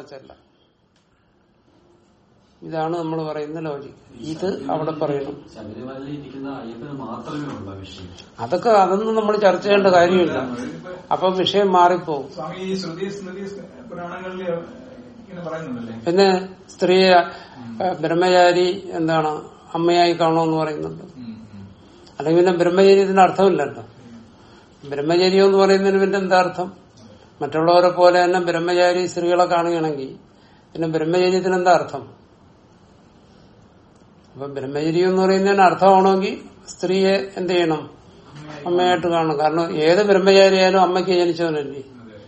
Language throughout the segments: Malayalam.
അവിടെ ചെല്ലാം. ഇതാണ് നമ്മൾ പറയുന്ന ലോജിക് ഇത് അവിടെ പറയണം. അതൊക്കെ അതൊന്നും നമ്മൾ ചർച്ച ചെയ്യേണ്ട കാര്യമില്ല. അപ്പൊ വിഷയം മാറിപ്പോവും. പിന്നെ സ്ത്രീയെ ബ്രഹ്മചാരി എന്താണ് അമ്മയായി കാണുമെന്ന് പറയുന്നുണ്ട്. അല്ലെങ്കിൽ പിന്നെ ബ്രഹ്മചര്യത്തിന് അർത്ഥമില്ലല്ലോ ബ്രഹ്മചര്യം എന്ന് പറയുന്നതിന് പിന്നെ എന്താ അർത്ഥം? മറ്റുള്ളവരെ പോലെ തന്നെ ബ്രഹ്മചാരി സ്ത്രീകളെ കാണുകയാണെങ്കിൽ പിന്നെ ബ്രഹ്മചര്യത്തിന് എന്താ അർത്ഥം? അപ്പൊ ബ്രഹ്മചര്യം എന്ന് പറയുന്നതിന് അർത്ഥമാണെങ്കിൽ സ്ത്രീയെ എന്ത് ചെയ്യണം? അമ്മയായിട്ട് കാണണം. കാരണം ഏത് ബ്രഹ്മചാരിയായാലും അമ്മയ്ക്ക് ജനിച്ചവനല്ലേ.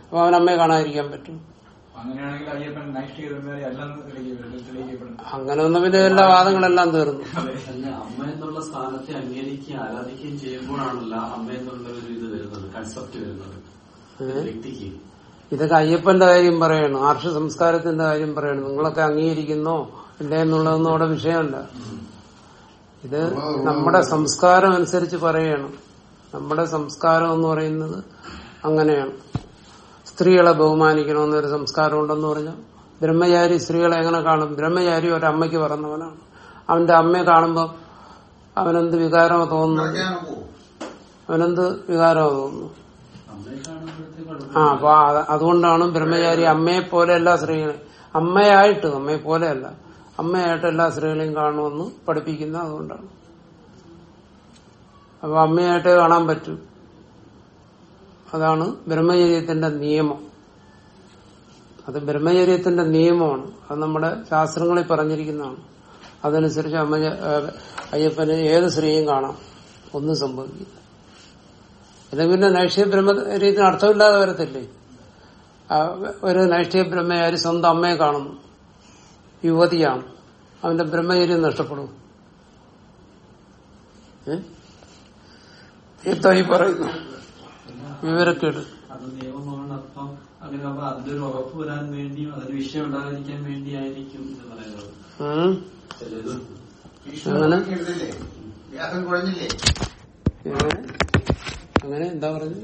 അപ്പൊ അവൻ അമ്മയെ കാണാതിരിക്കാൻ പറ്റും. അങ്ങനെ ഒന്നും പിന്നെ എല്ലാ വാദങ്ങളെല്ലാം തീർന്നു. അമ്മ എന്നുള്ള സ്ഥാനത്തെ അംഗീകരിക്കുകയും ആരാധിക്കുകയും ചെയ്യുമ്പോഴാണല്ലോ അമ്മ എന്നുള്ള ഒരു ഇത് വരുന്നത് കൺസെപ്റ്റ് വരുന്നത്. ഇതൊക്കെ അയ്യപ്പന്റെ കാര്യം പറയണം? ആർഷ സംസ്കാരത്തിന്റെ കാര്യം പറയണം? നിങ്ങളൊക്കെ അംഗീകരിക്കുന്നോ ഇല്ലെന്നുള്ളതൊന്നും അവിടെ വിഷയമല്ല. ഇത് നമ്മുടെ സംസ്കാരം അനുസരിച്ച് പറയണം. നമ്മുടെ സംസ്കാരം എന്ന് പറയുന്നത് അങ്ങനെയാണ്. സ്ത്രീകളെ ബഹുമാനിക്കണമെന്നൊരു സംസ്കാരം ഉണ്ടെന്ന് പറഞ്ഞാൽ ബ്രഹ്മചാരി സ്ത്രീകളെ എങ്ങനെ കാണും? ബ്രഹ്മചാരി ഒരമ്മയ്ക്ക് പറഞ്ഞവനാണ്. അവന്റെ അമ്മയെ കാണുമ്പോൾ അവനെന്ത് വികാരമോ തോന്നുന്നു? അവനെന്ത് വികാരമോ തോന്നുന്നു? ആ അപ്പൊ അതുകൊണ്ടാണ് ബ്രഹ്മചാരി അമ്മയെ പോലെ എല്ലാ സ്ത്രീകളെയും അമ്മയായിട്ട് അമ്മയെ പോലെയല്ല അമ്മയായിട്ട് എല്ലാ സ്ത്രീകളെയും കാണുമെന്ന് പഠിപ്പിക്കുന്ന അതുകൊണ്ടാണ്. അപ്പൊ അമ്മയായിട്ടേ കാണാൻ പറ്റും. അതാണ് ബ്രഹ്മചര്യത്തിന്റെ നിയമം. അത് ബ്രഹ്മചര്യത്തിന്റെ നിയമമാണ്. അത് നമ്മുടെ ശാസ്ത്രങ്ങളിൽ പറഞ്ഞിരിക്കുന്നതാണ്. അതനുസരിച്ച് അമ്മ അയ്യപ്പന് ഏത് സ്ത്രീയും കാണാം. ഒന്നും സംഭവിക്കില്ല. അല്ലെങ്കിൽ പിന്നെ നൈഷ്ഠിക ബ്രഹ്മരീതിന് അർത്ഥമില്ലാതെ വരത്തില്ലേ? ഒരു നൈഷ്ഠിക ബ്രഹ്മയായി സ്വന്തം അമ്മയെ കാണുന്നു യുവതിയാണ്. അവന്റെ ബ്രഹ്മചര്യം നഷ്ടപ്പെടും? ഈ പറയുന്നു. വിവരക്കേട്. അങ്ങനെ അപ്പൊ അതിന്റെ ഒരു ഉറപ്പ് വരാൻ വേണ്ടിയും അതിന് വിഷയം ഉണ്ടാകാതിരിക്കാൻ വേണ്ടിയായിരിക്കും എന്ന് പറയുന്നത്. ഉം. ചിലത് അങ്ങനെ? വ്യാസം കുഴഞ്ഞില്ലേ എങ്ങനെ? അങ്ങനെ എന്താ പറഞ്ഞു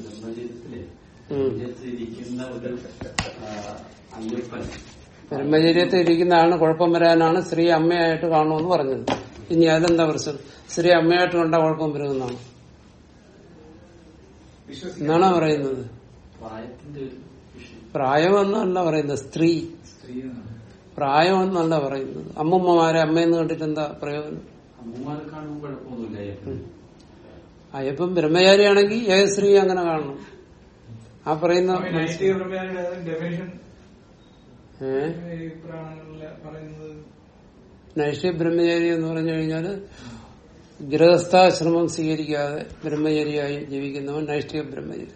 ബ്രഹ്മചര്യത്തിൽ ഇരിക്കുന്നതാണ് കുഴപ്പം വരാനാണ് സ്ത്രീ അമ്മയായിട്ട് കാണുമെന്ന് പറഞ്ഞത്. ഇനി അതിലെന്താ പ്രശ്നം? സ്ത്രീ അമ്മയായിട്ട് കണ്ടാ കുഴപ്പം വരുമെന്നാണ്? എന്നാണ് പറയുന്നത്? പ്രായമെന്നല്ല പറയുന്നത്. സ്ത്രീ. പ്രായമെന്നല്ല പറയുന്നത്. അമ്മൂമ്മമാരെ അമ്മയെന്ന് കണ്ടിട്ട് എന്താ പ്രയോജനം? അമ്മൂമ്മമാരെ കാണുമ്പോൾ കുഴപ്പമൊന്നുമില്ല അയ്യപ്പം ബ്രഹ്മചാരിയാണെങ്കിൽ സ്ത്രീ അങ്ങനെ കാണണം. ആ പറയുന്ന നൈഷ്ഠിക ബ്രഹ്മചാരി എന്ന് പറഞ്ഞു കഴിഞ്ഞാൽ ഗൃഹസ്ഥാശ്രമം സ്വീകരിക്കാതെ ബ്രഹ്മചാരിയായി ജീവിക്കുന്നവൻ നൈഷ്ഠിക ബ്രഹ്മചാരി.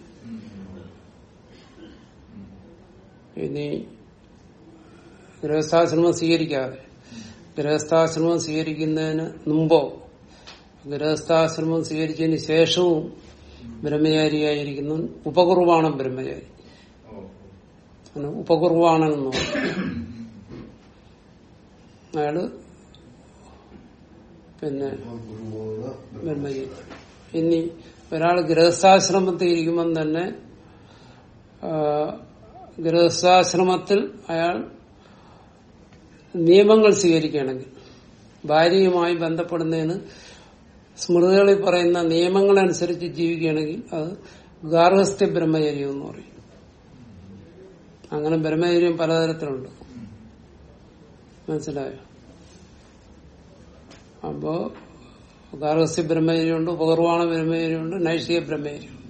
ഇനി ഗൃഹസ്ഥാശ്രമം സ്വീകരിക്കാതെ. ഗൃഹസ്ഥാശ്രമം സ്വീകരിക്കുന്നതിന് മുമ്പോ ഗൃഹസ്ഥാശ്രമം സ്വീകരിച്ചതിന് ശേഷവും ബ്രഹ്മചാരിയായിരിക്കുന്നു. ഉപകുർവാണ് ബ്രഹ്മചാരി. ഉപകുർവാണെന്ന്. അയാൾ പിന്നെ ബ്രഹ്മചാരി. ഇനി ഒരാൾ ഗൃഹസ്ഥാശ്രമത്തിൽ ഇരിക്കുമ്പം തന്നെ ഗൃഹസ്ഥാശ്രമത്തിൽ അയാൾ നിയമങ്ങൾ സ്വീകരിക്കുകയാണെങ്കിൽ ഭാര്യയുമായി ബന്ധപ്പെടുന്നതിന് സ്മൃതികളിൽ പറയുന്ന നിയമങ്ങളനുസരിച്ച് ജീവിക്കുകയാണെങ്കിൽ അത് ഗാർഹസ്ഥ്യ ബ്രഹ്മചര്യം എന്ന് പറയും. അങ്ങനെ ബ്രഹ്മചര്യം പലതരത്തിലുണ്ട്. മനസ്സിലായോ? അപ്പോ ഗാർഹസ്ഥ്യ ബ്രഹ്മചര്യമുണ്ട് ഉപകർവാണ ബ്രഹ്മചര്യമുണ്ട് നൈഷിക ബ്രഹ്മചര്യമുണ്ട്.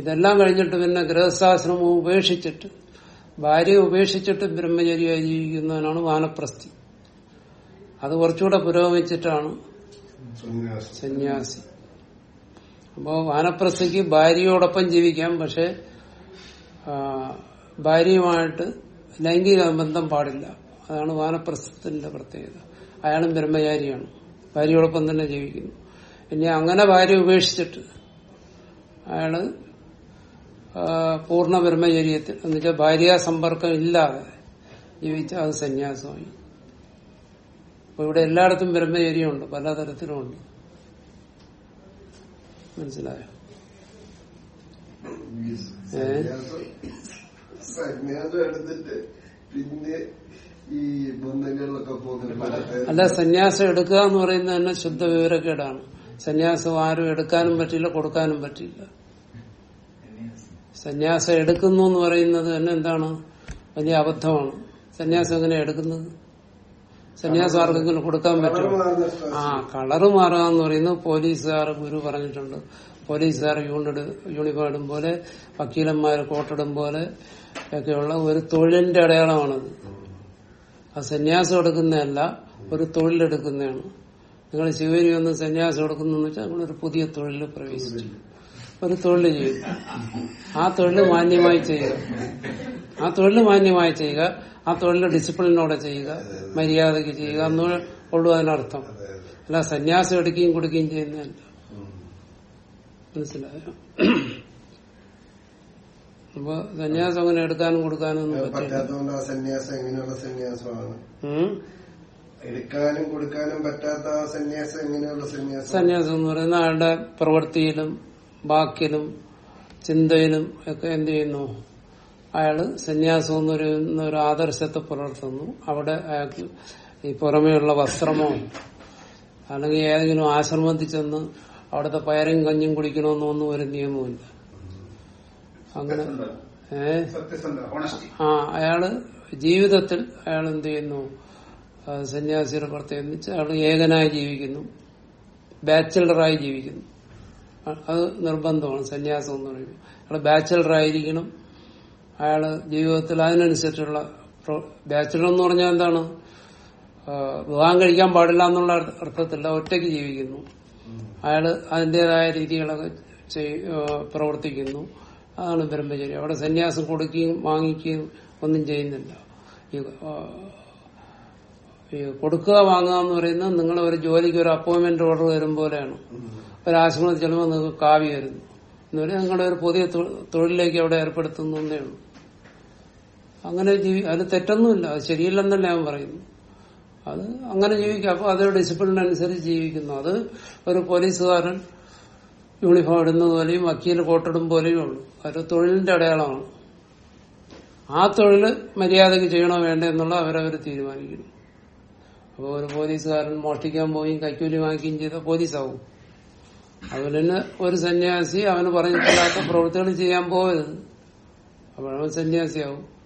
ഇതെല്ലാം കഴിഞ്ഞിട്ട് പിന്നെ ഗൃഹസ്ഥാശ്രമം ഉപേക്ഷിച്ചിട്ട് ഭാര്യയെ ഉപേക്ഷിച്ചിട്ട് ബ്രഹ്മചര്യമായി ജീവിക്കുന്നവനാണ് വാനപ്രസ്ഥി. അത് കുറച്ചുകൂടെ പുരോഗമിച്ചിട്ടാണ് സന്യാസി. അപ്പോ വാനപ്രസ്ഥിക്ക് ഭാര്യയോടൊപ്പം ജീവിക്കാം പക്ഷെ ഭാര്യയുമായിട്ട് ലൈംഗിക ബന്ധം പാടില്ല. അതാണ് വാനപ്രസ്ഥത്തിന്റെ പ്രത്യേകത. അയാളും ബ്രഹ്മചാരിയാണ്. ഭാര്യയോടൊപ്പം തന്നെ ജീവിക്കുന്നു. ഇനി അങ്ങനെ ഭാര്യ ഉപേക്ഷിച്ചിട്ട് അയാൾ പൂർണ ബ്രഹ്മചര്യത്തിൽ എന്നുവെച്ചാൽ ഭാര്യാ സമ്പർക്കം ഇല്ലാതെ ജീവിച്ച അത് സന്യാസമായി. അപ്പൊ ഇവിടെ എല്ലായിടത്തും ബ്രഹ്മചര്യമുണ്ട് പലതരത്തിലുമുണ്ട് മനസ്സിലായോ? പിന്നെ ഈ ബന്ധങ്ങളിലൊക്കെ പോകുന്നത് അല്ല സന്യാസം എടുക്കുക എന്ന് പറയുന്നത് തന്നെ ശുദ്ധ വിവരക്കേടാണ് സന്യാസം ആരും എടുക്കാനും പറ്റില്ല കൊടുക്കാനും പറ്റില്ല. സന്യാസം എടുക്കുന്നു എന്ന് പറയുന്നത് തന്നെ എന്താണ്? വലിയ അബദ്ധമാണ്. സന്യാസം എങ്ങനെ എടുക്കുന്നത്? സന്യാസം ആർക്കെങ്കിലും കൊടുക്കാൻ പറ്റും. ആ കളറ് മാറുക എന്ന് പറയുന്നത് പോലീസുകാർ ഗുരു പറഞ്ഞിട്ടുണ്ട്. പോലീസുകാർ യൂണിഡ് യൂണിഫോം ഇടും പോലെ വക്കീലന്മാർ കോട്ടിടും പോലെ ഒക്കെയുള്ള ഒരു തൊഴിലിന്റെ അടയാളമാണത് ആ സന്യാസം എടുക്കുന്നതല്ല ഒരു തൊഴിലെടുക്കുന്നതാണ്. നിങ്ങൾ ശിവരി ഒന്ന് സന്യാസം എടുക്കുന്നെന്ന് വെച്ചാൽ നിങ്ങളൊരു പുതിയ തൊഴിൽ പ്രവേശിച്ചു. ഒരു തൊഴിൽ ചെയ്യും. ആ തൊഴിൽ മാന്യമായി ചെയ്യുക. ആ തൊഴിൽ മാന്യമായി ചെയ്യുക. ആ തൊഴിൽ ഡിസിപ്ലിനോടെ ചെയ്യുക മര്യാദയ്ക്ക് ചെയ്യുക എന്ന് ഉള്ളൂ അതിനർത്ഥം. അല്ല സന്യാസം എടുക്കുകയും കൊടുക്കുകയും ചെയ്യുന്നതല്ല. മനസ്സിലായോ? അപ്പൊ സന്യാസം അങ്ങനെ എടുക്കാനും കൊടുക്കാനും ഒന്നും പറ്റില്ല. പറ്റാത്തതുകൊണ്ട് ആ സന്യാസം എങ്ങനെയുള്ള സന്യാസമാണ്? എടുക്കാനും കൊടുക്കാനും പറ്റാത്ത ആ സന്യാസം എങ്ങനെയുള്ള സന്യാസം? സന്യാസം എന്ന് പറയുന്ന ആളുടെ പ്രവൃത്തിയിലും വാക്കിലും ചിന്തയിലും ഒക്കെ എന്ത് ചെയ്യുന്നു? അയാൾ സന്യാസം എന്ന് പറയുന്ന ഒരു ആദർശത്തെ പുലർത്തുന്നു. അവിടെ അയാൾക്ക് ഈ പുറമേയുള്ള വസ്ത്രമോ അല്ലെങ്കിൽ ഏതെങ്കിലും ആശ്രമത്തിൽ ചെന്ന് അവിടുത്തെ പയറും കഞ്ഞും കുടിക്കണമെന്നൊന്നും ഒരു നിയമമില്ല അങ്ങനെ ഏ? ആ അയാൾ ജീവിതത്തിൽ അയാൾ എന്ത് ചെയ്യുന്നു? സന്യാസിയുടെ പ്രത്യേകിച്ച് അയാൾ ഏകനായി ജീവിക്കുന്നു. ബാച്ചിലറായി ജീവിക്കുന്നു. അത് നിർബന്ധമാണ്. സന്യാസം എന്ന് പറയുന്നത്. അയാൾ ബാച്ചിലറായിരിക്കണം. അയാൾ ജീവിതത്തിൽ അതിനനുസരിച്ചുള്ള ബാച്ചിലർ എന്ന് പറഞ്ഞാൽ എന്താണ്? വിവാഹം കഴിക്കാൻ പാടില്ല എന്നുള്ള അർത്ഥത്തില്ല ഒറ്റയ്ക്ക് ജീവിക്കുന്നു. അയാൾ അതിന്റേതായ രീതികളൊക്കെ പ്രവർത്തിക്കുന്നു. അതാണ് ബ്രഹ്മചര്യം. അവിടെ സന്യാസം കൊടുക്കുകയും വാങ്ങിക്കുകയും ഒന്നും ചെയ്യുന്നില്ല. ഈ കൊടുക്കുക വാങ്ങുക എന്ന് പറയുന്നത് നിങ്ങൾ ഒരു ജോലിക്ക് ഒരു അപ്പോയിന്റ്മെന്റ് ഓർഡർ വരും പോലെയാണ്. ഒരു ആശ്രമത്തിൽ ചെല്ലുമ്പോൾ നിങ്ങൾക്ക് കാവ്യ വരുന്നു. എന്ന് പറഞ്ഞാൽ നിങ്ങളുടെ ഒരു പുതിയ തൊഴിലിലേക്ക് അവിടെ ഏർപ്പെടുത്തുന്നേ ഉള്ളൂ. അങ്ങനെ ജീവി അത് തെറ്റൊന്നുമില്ല. അത് ശരിയല്ലെന്നല്ല ഞാൻ പറയുന്നു. അത് അങ്ങനെ ജീവിക്കുക. അപ്പൊ അതൊരു ഡിസിപ്ലിനനുസരിച്ച് ജീവിക്കുന്നു. അത് ഒരു പോലീസുകാരൻ യൂണിഫോം ഇടുന്നത് പോലെയും വക്കീൽ കോട്ടിടും പോലെയും ഉള്ളൂ. അതൊരു തൊഴിലിന്റെ അടയാളമാണ്. ആ തൊഴിൽ മര്യാദയ്ക്ക് ചെയ്യണോ വേണ്ടേ എന്നുള്ള അവരവർ തീരുമാനിക്കുന്നു. അപ്പോൾ ഒരു പോലീസുകാരൻ മോഷ്ടിക്കാൻ പോവുകയും കൈക്കൂലി വാങ്ങിക്കുകയും ചെയ്ത പോലീസാവും. തന്നെ ഒരു സന്യാസി അവന് പറഞ്ഞിട്ടില്ലാത്ത പ്രവൃത്തികൾ ചെയ്യാൻ പോകരുത് അപ്പോഴവൻ സന്യാസിയാവും.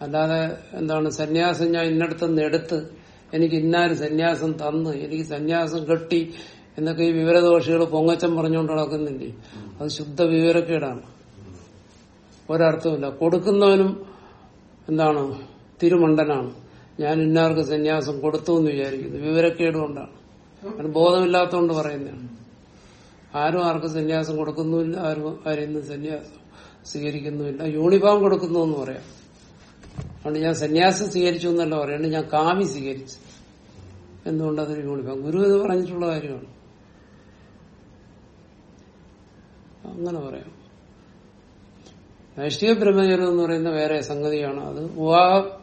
അല്ലാതെ എന്താണ് സന്യാസം ഞാൻ ഇന്നടത്തുനിന്ന് എടുത്ത് എനിക്ക് ഇന്നാര് സന്യാസം തന്ന് എനിക്ക് സന്യാസം കെട്ടി എന്നൊക്കെ ഈ വിവരദോഷികൾ പൊങ്ങച്ചം പറഞ്ഞുകൊണ്ട് നടക്കുന്നില്ലേ? അത് ശുദ്ധ വിവരക്കേടാണ്. ഒരർത്ഥമില്ല കൊടുക്കുന്നവനും എന്താണ്? തിരുമണ്ടനാണ്. ഞാൻ ഇന്നാർക്ക് സന്യാസം കൊടുത്തു എന്ന് വിചാരിക്കുന്നു. വിവരക്കേട് കൊണ്ടാണ്. അവന് പറയുന്നതാണ്. ആരും ആർക്കും സന്യാസം കൊടുക്കുന്നുമില്ല ആരും ആരും സന്യാസം സ്വീകരിക്കുന്നുമില്ല. യൂണിഫോം കൊടുക്കുന്നു എന്ന് പറയാം. അതുകൊണ്ട് ഞാൻ സന്യാസം സ്വീകരിച്ചു എന്നല്ല പറയുന്നത് ഞാൻ കാവി സ്വീകരിച്ചു. എന്തുകൊണ്ട് അതൊരു യൂണിഫോം ഗുരു എന്ന് പറഞ്ഞിട്ടുള്ള കാര്യമാണ്. അങ്ങനെ പറയാം. നൈഷ്ഠിക ബ്രഹ്മചര്യം എന്ന് പറയുന്ന വേറെ സംഗതിയാണ് അത്. വിവാഹം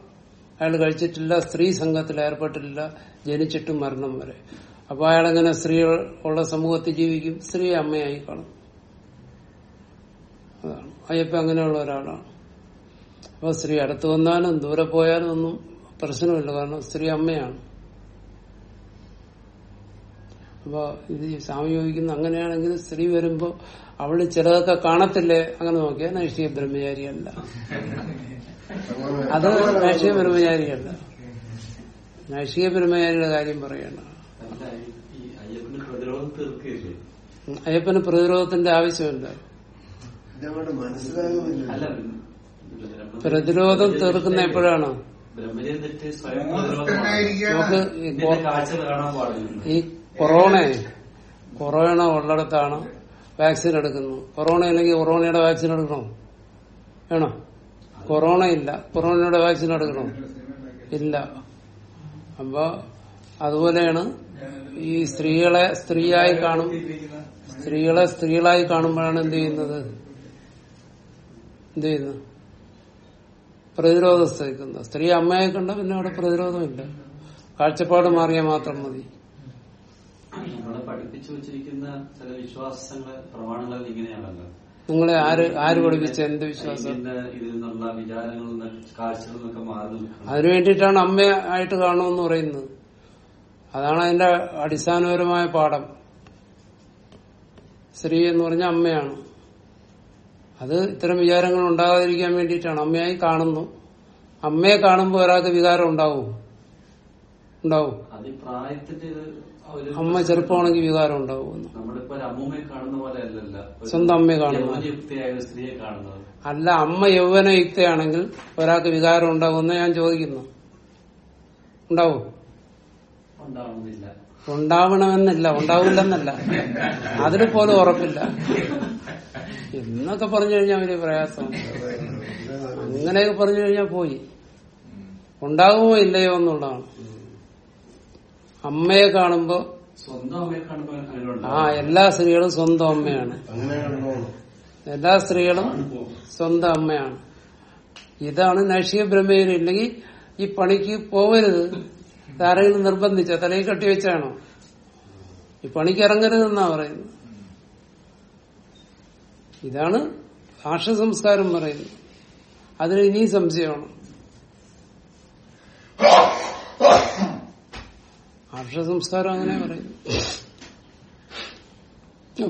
അയാൾ കഴിച്ചിട്ടില്ല സ്ത്രീ സംഘത്തിൽ ഏർപ്പെട്ടിട്ടില്ല ജനിച്ചിട്ടും മരണം വരെ. അപ്പൊ അയാളെങ്ങനെ സ്ത്രീ ഉള്ള സമൂഹത്തിൽ ജീവിക്കും? സ്ത്രീ അമ്മയായി കാണും അതാണ്. അയ്യപ്പ അങ്ങനെയുള്ള ഒരാളാണ്. അപ്പൊ സ്ത്രീ അടുത്ത് വന്നാലും ദൂരെ പോയാലും ഒന്നും പ്രശ്നമില്ല കാരണം സ്ത്രീ അമ്മയാണ്. അപ്പൊ ഇത് സ്വാമി ചോദിക്കുന്ന അങ്ങനെയാണെങ്കിൽ സ്ത്രീ വരുമ്പോ അവൾ ചിലതൊക്കെ കാണത്തില്ലേ? അങ്ങനെ നോക്കിയാൽ നൈഷ്ഠിക ബ്രഹ്മചാരിയല്ല. അത് നൈഷ്ഠിക ബ്രഹ്മചാരിയല്ല. നൈഷ്ഠിക ബ്രഹ്മചാരിയുടെ കാര്യം ഈ അയ്യപ്പന് പ്രതിരോധത്തിന്റെ ആവശ്യമില്ല. മനസ്സിലാകുന്നില്ല അല്ല പ്രതിരോധം തീർക്കുന്ന എപ്പോഴാണ്. നമുക്ക് ഈ കൊറോണ കൊറോണ ഉള്ളിടത്താണ് വാക്സിൻ എടുക്കുന്നത് കൊറോണ ഇല്ലെങ്കിൽ കൊറോണയുടെ വാക്സിൻ എടുക്കണോ? വേണോ? കൊറോണ ഇല്ല. കൊറോണയുടെ വാക്സിൻ എടുക്കണോ? ഇല്ല. അപ്പൊ അതുപോലെയാണ് ഈ സ്ത്രീകളെ സ്ത്രീയായി കാണും സ്ത്രീകളെ സ്ത്രീകളായി കാണുമ്പോഴാണ് എന്ത് ചെയ്യുന്നത്? എന്ത് ചെയ്യുന്നത്? പ്രതിരോധം സ്ത്രീ അമ്മയെ കണ്ട പിന്നെ അവിടെ പ്രതിരോധമില്ല. കാഴ്ചപ്പാട് മാറിയാൽ മാത്രം മതി. നമ്മളെ പഠിപ്പിച്ചു വെച്ചിരിക്കുന്ന ചില വിശ്വാസങ്ങളെ പ്രമാണങ്ങൾ ഇങ്ങനെയാണല്ലോ. നിങ്ങളെ ആര് ആര് പഠിപ്പിച്ച എന്ത് വിശ്വാസം? അതിനു വേണ്ടിയിട്ടാണ് അമ്മയായിട്ട് കാണുമെന്ന് പറയുന്നത്. അതാണ് അതിന്റെ അടിസ്ഥാനപരമായ പാഠം. സ്ത്രീ എന്ന് പറഞ്ഞ അമ്മയാണ്. അത് ഇത്തരം വിചാരങ്ങൾ ഉണ്ടാകാതിരിക്കാൻ വേണ്ടിയിട്ടാണ്. അമ്മയായി കാണുന്നു. അമ്മയെ കാണുമ്പോൾ ഒരാൾക്ക് വികാരം ഉണ്ടാവും. ഉണ്ടാവും. അമ്മ ചെറുപ്പമാണെങ്കിൽ വികാരം ഉണ്ടാവും സ്വന്തം അമ്മയെ കാണുന്നു അല്ല അമ്മ യൗവന യൗവനയുക്തയാണെങ്കിൽ ഒരാൾക്ക് വികാരം ഉണ്ടാവും എന്ന് ഞാൻ ചോദിക്കുന്നു. ഉണ്ടാവും. ഉണ്ടാവുന്നില്ല. ഉണ്ടാവണമെന്നില്ല ഉണ്ടാവില്ലെന്നല്ല. അതിന് പോലും ഉറപ്പില്ല. എന്നൊക്കെ പറഞ്ഞു കഴിഞ്ഞാൽ വലിയ പ്രയാസം. അങ്ങനെയൊക്കെ പറഞ്ഞു കഴിഞ്ഞാൽ പോയി. ഉണ്ടാകുമോ ഇല്ലയോ എന്നുള്ളതാണ്. അമ്മയെ കാണുമ്പോ സ്വന്തം അമ്മയെ കാണുമ്പോൾ അങ്ങനെ ആ എല്ലാ സ്ത്രീകളും സ്വന്തം അമ്മയാണ്. എല്ലാ സ്ത്രീകളും സ്വന്തം അമ്മയാണ്. ഇതാണ് നൈഷിക ബ്രഹ്മയിൽ ഇല്ലെങ്കിൽ ഈ പണിക്ക് പോവരുത്. ആരെങ്കിലും നിർബന്ധിച്ച തലയിൽ കെട്ടിവെച്ചാണോ ഈ പണിക്ക് ഇറങ്ങരുതെന്നാ പറയുന്നത്. ഇതാണ് ഭാഷ സംസ്കാരം പറയുന്നത്. അതിന് ഇനി സംശയമാണ്. ഭാഷ സംസ്കാരം അങ്ങനെ പറയുന്നു.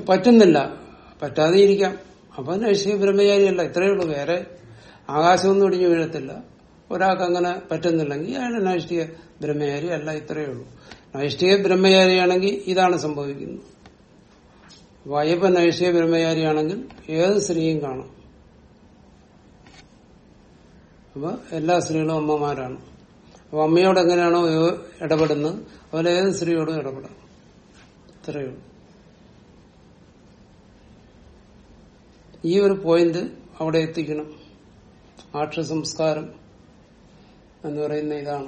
പറ്റുന്നില്ല. പറ്റാതെ ഇരിക്കാം അപ്പൊ നൈഷിക ബ്രഹ്മചാരിയല്ല ഇത്രയേ ഉള്ളൂ. വേറെ ആകാശമൊന്നും ഒടിഞ്ഞു വീഴത്തില്ല. ഒരാൾക്ക് അങ്ങനെ പറ്റുന്നില്ലെങ്കിൽ അയാൾ നൈഷ്ഠിക ബ്രഹ്മചാരി അല്ല ഇത്രയേ ഉള്ളൂ. നൈഷ്ഠിക ബ്രഹ്മചാരിയാണെങ്കിൽ ഇതാണ് സംഭവിക്കുന്നത്. അയ്യപ്പൻ നൈഷ്ഠിക ബ്രഹ്മചാരിയാണെങ്കിൽ ഏത് സ്ത്രീയും കാണും. അപ്പൊ എല്ലാ സ്ത്രീകളും അമ്മമാരാണ്. അപ്പൊ അമ്മയോട് എങ്ങനെയാണോ ഇടപെടുന്നത്? അതുപോലെ ഏത് സ്ത്രീയോടും ഇടപെടാം. ഇത്രയേ ഉള്ളൂ. ഈ ഒരു പോയിന്റ് അവിടെ എത്തിക്കണം. ആക്ഷ സംസ്കാരം എന്ന് പറയുന്ന ഇതാണ്.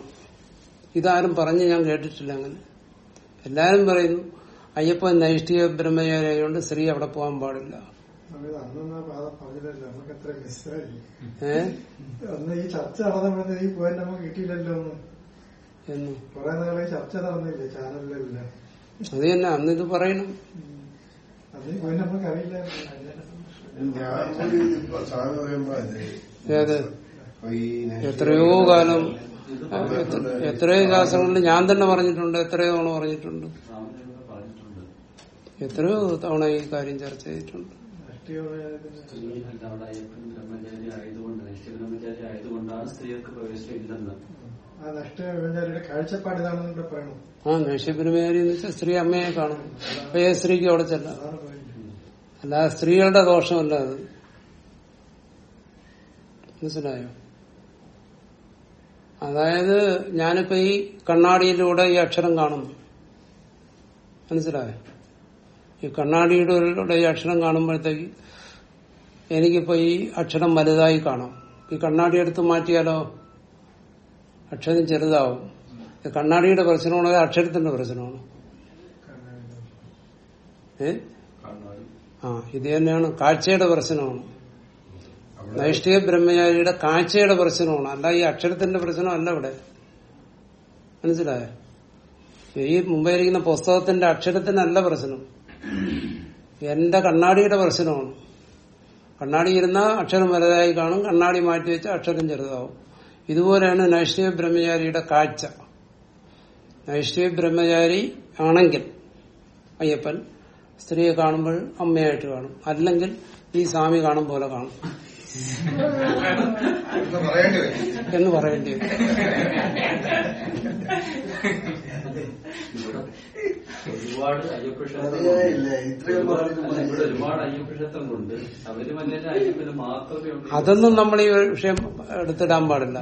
ഇതാരും പറഞ്ഞ് ഞാൻ കേട്ടിട്ടില്ല അങ്ങനെ. എല്ലാരും പറയുന്നു അയ്യപ്പൻ നൈഷ്ഠിക ബ്രഹ്മചാരിയായതുകൊണ്ട് സ്ത്രീ അവിടെ പോകാൻ പാടില്ല. അത് തന്നെ അന്ന് ഇത് പറയണം. അറിയില്ല. ഏത്? എത്രയോ കാലം എത്രയോ ശാസ്ത്രങ്ങളിൽ ഞാൻ തന്നെ പറഞ്ഞിട്ടുണ്ട് എത്രയോ തവണ പറഞ്ഞിട്ടുണ്ട്. എത്രയോ തവണ ഈ കാര്യം ചർച്ച ചെയ്തിട്ടുണ്ട്. ആ നഷ്ട വ്യവചാരിയുടെ കാഴ്ചപ്പാട് ഇതാണെന്ന് ഇവിടെ ആ നൈഷ്യബ്രഹ്മചാരി എന്ന് സ്ത്രീ അമ്മയെ കാണും. അപ്പൊ ഏത് സ്ത്രീക്ക് അവിടെ ചെല്ലാം. അല്ലാതെ സ്ത്രീകളുടെ ദോഷമല്ല അത്. മനസ്സിലായോ? അതായത് ഞാനിപ്പോ ഈ കണ്ണാടിയിലൂടെ ഈ അക്ഷരം കാണുന്നു. മനസ്സിലായോ? ഈ കണ്ണാടിയുടെ ഈ അക്ഷരം കാണുമ്പോഴത്തേക്ക് എനിക്കിപ്പോ ഈ അക്ഷരം വലുതായി കാണാം. ഈ കണ്ണാടി എടുത്ത് മാറ്റിയാലോ? അക്ഷരം ചെറുതാവും. കണ്ണാടിയുടെ പ്രശ്നമാണോ? അക്ഷരത്തിന്റെ പ്രശ്നമാണോ? ഏ? ആ ഇത് തന്നെയാണ്. കാഴ്ചയുടെ പ്രശ്നമാണ്. നൈഷ്ഠിക ബ്രഹ്മചാരിയുടെ കാഴ്ചയുടെ പ്രശ്നമാണ്. അല്ല ഈ അക്ഷരത്തിന്റെ പ്രശ്നമല്ല ഇവിടെ. മനസ്സിലായോ? ഈ മുമ്പേ ഇരിക്കുന്ന പുസ്തകത്തിന്റെ അക്ഷരത്തിനല്ല പ്രശ്നം. എന്റെ കണ്ണാടിയുടെ പ്രശ്നമാണ്. കണ്ണാടി ഇരുന്ന അക്ഷരം വലുതായി കാണും കണ്ണാടി മാറ്റി വെച്ച അക്ഷരം ചെറുതാവും. ഇതുപോലെയാണ് നൈഷ്ഠിക ബ്രഹ്മചാരിയുടെ കാഴ്ച. നൈഷ്ഠിക ബ്രഹ്മചാരി ആണെങ്കിൽ അയ്യപ്പൻ സ്ത്രീയെ കാണുമ്പോൾ അമ്മയായിട്ട് കാണും. അല്ലെങ്കിൽ ഈ സ്വാമി കാണും പോലെ കാണും. എന്ന് പറയേണ്ടി വരും. ഒരുപാട് ഒരുപാട് അവർ മറ്റേ അയ്യപ്പന് മാത്രമേ അതൊന്നും നമ്മൾ ഈ വിഷയം എടുത്തിടാൻ പാടില്ല.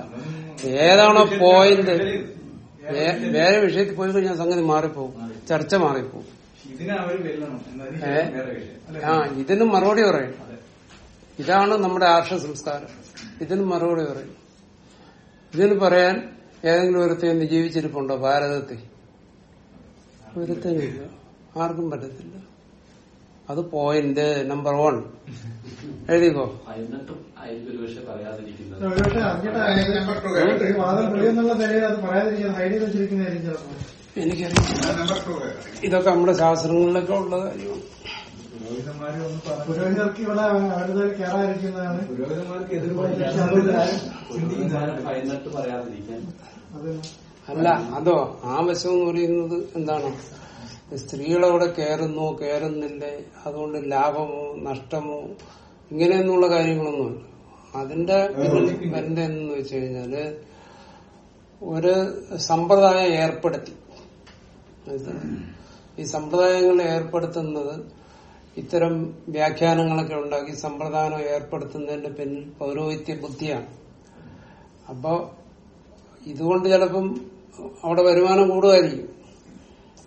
ഏതാണോ പോയിന്റ് വേറെ വിഷയത്തിൽ പോയി കഴിഞ്ഞാൽ സംഗതി മാറിപ്പോവും. ചർച്ച മാറിപ്പോവും. ആ ഇതിന് മറുപടി പറയും ഇതാണ് നമ്മുടെ ആർഷ സംസ്കാരം. ഇതിന് മറുപടി പറയും. ഇതിന് പറയാൻ ഏതെങ്കിലും ഒരു ഇന്ന് ജീവിച്ചിരിപ്പുണ്ടോ ഭാരതത്തിൽ? ഒരുത്തനില്ല ആർക്കും പറ്റത്തില്ല. അത് പോയിന്റ് നമ്പർ വൺ എഴുതിക്കോ? എനിക്കറിയാം ഇതൊക്കെ നമ്മുടെ ശാസ്ത്രങ്ങളിലൊക്കെ ഉള്ള കാര്യമാണ്. പുരോഹിതന്മാരെ ഒന്ന് പുരോഹിതർക്ക് ഇവിടെ അടുത്ത് കയറാതിരിക്കുന്നതാണ്. പുരോഹിതന്മാർക്ക് എതിർപ്പ് ഭയന്നിട്ട് പറയാതിരിക്കാൻ. അല്ല അതോ ആവശ്യം എന്ന് പറയുന്നത് എന്താണ്? സ്ത്രീകളവിടെ കയറുന്നു കയറുന്നില്ലേ? അതുകൊണ്ട് ലാഭമോ നഷ്ടമോ ഇങ്ങനെയൊന്നുള്ള കാര്യങ്ങളൊന്നുമില്ല അതിന്റെ പിന്നിൽ എന്ന് വെച്ച് കഴിഞ്ഞാൽ ഒരു സമ്പ്രദായം ഏർപ്പെടുത്തി. ഈ സമ്പ്രദായങ്ങൾ ഏർപ്പെടുത്തുന്നത് ഇത്തരം വ്യാഖ്യാനങ്ങളൊക്കെ ഉണ്ടാക്കി സമ്പ്രദായം ഏർപ്പെടുത്തുന്നതിന്റെ പിന്നിൽ പൗരോഹിത്യ ബുദ്ധിയാണ്. അപ്പോ ഇതുകൊണ്ട് ചിലപ്പം അവിടെ വരുമാനം കൂടുമായിരിക്കും.